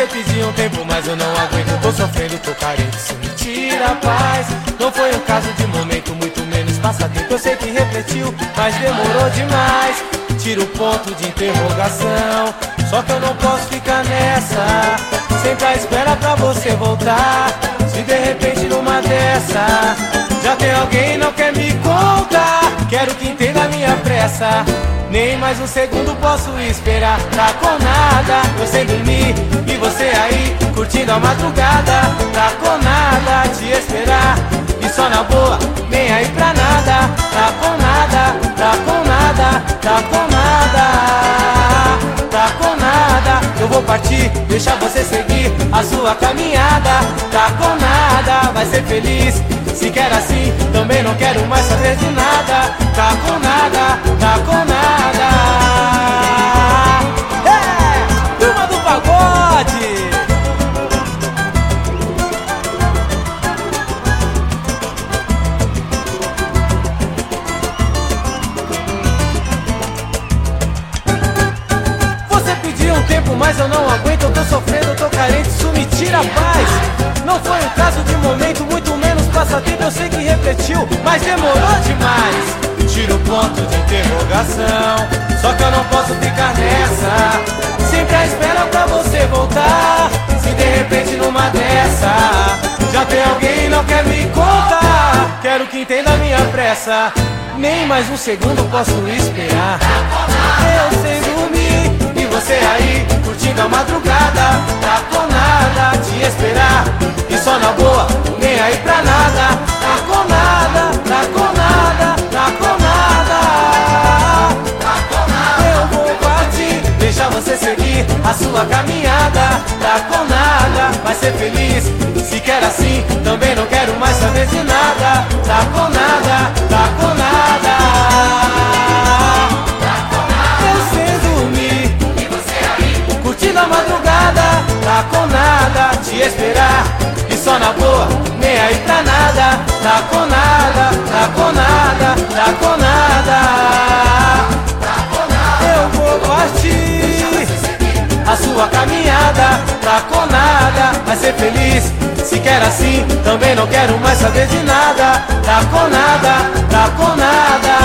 Você pediu um tempo, mas eu não aguento. Tô sofrendo, tô carente, isso me tira a paz. Não foi um caso de momento, muito menos passatempo. Eu sei que refletiu, mas demorou demais. Tira o ponto de interrogação. Só que eu não posso ficar nessa. Sempre à espera pra você voltar. Se de repente numa dessa já tem alguém não quer me contar. Quero que entenda a minha pressa. Nem mais um segundo posso esperar. Tá com nada, eu sem dormir. Madrugada. Tá com nada, te esperar. E só na boa, nem aí pra nada. Tá com nada, tá com nada, tá com nada. Tá com nada, eu vou partir, deixar você seguir a sua caminhada. Tá com nada, vai ser feliz. Se quer assim, também não quero mais saber de nada. Tá com nada, mas eu não aguento. Eu tô sofrendo, eu tô carente, isso me tira a paz. Não foi um caso de momento, muito menos passatempo. Eu sei que refletiu, mas demorou demais. Tira o ponto de interrogação. Só que eu não posso ficar nessa. Sempre à espera pra você voltar. Se de repente numa dessa já tem alguém e não quer me contar. Quero que entenda a minha pressa. Nem mais um segundo posso esperar. Eu sei madrugada. Tá com nada te esperar e só na boa, nem aí pra nada. Tá com nada, tá com nada, tá com nada. Tá com nada. Eu vou partir, deixar você seguir a sua caminhada. Tá com nada, vai ser feliz. Se quer assim, também não quero mais saber de nada. Tá com nada Te esperar. E só na boa Nem aí pra nada Tá com nada Tá com nada. Tá com nada. Eu vou partir. A sua caminhada Tá com nada. Vai ser feliz. Se quer assim, também não quero mais saber de nada. Tá com nada, tá com nada.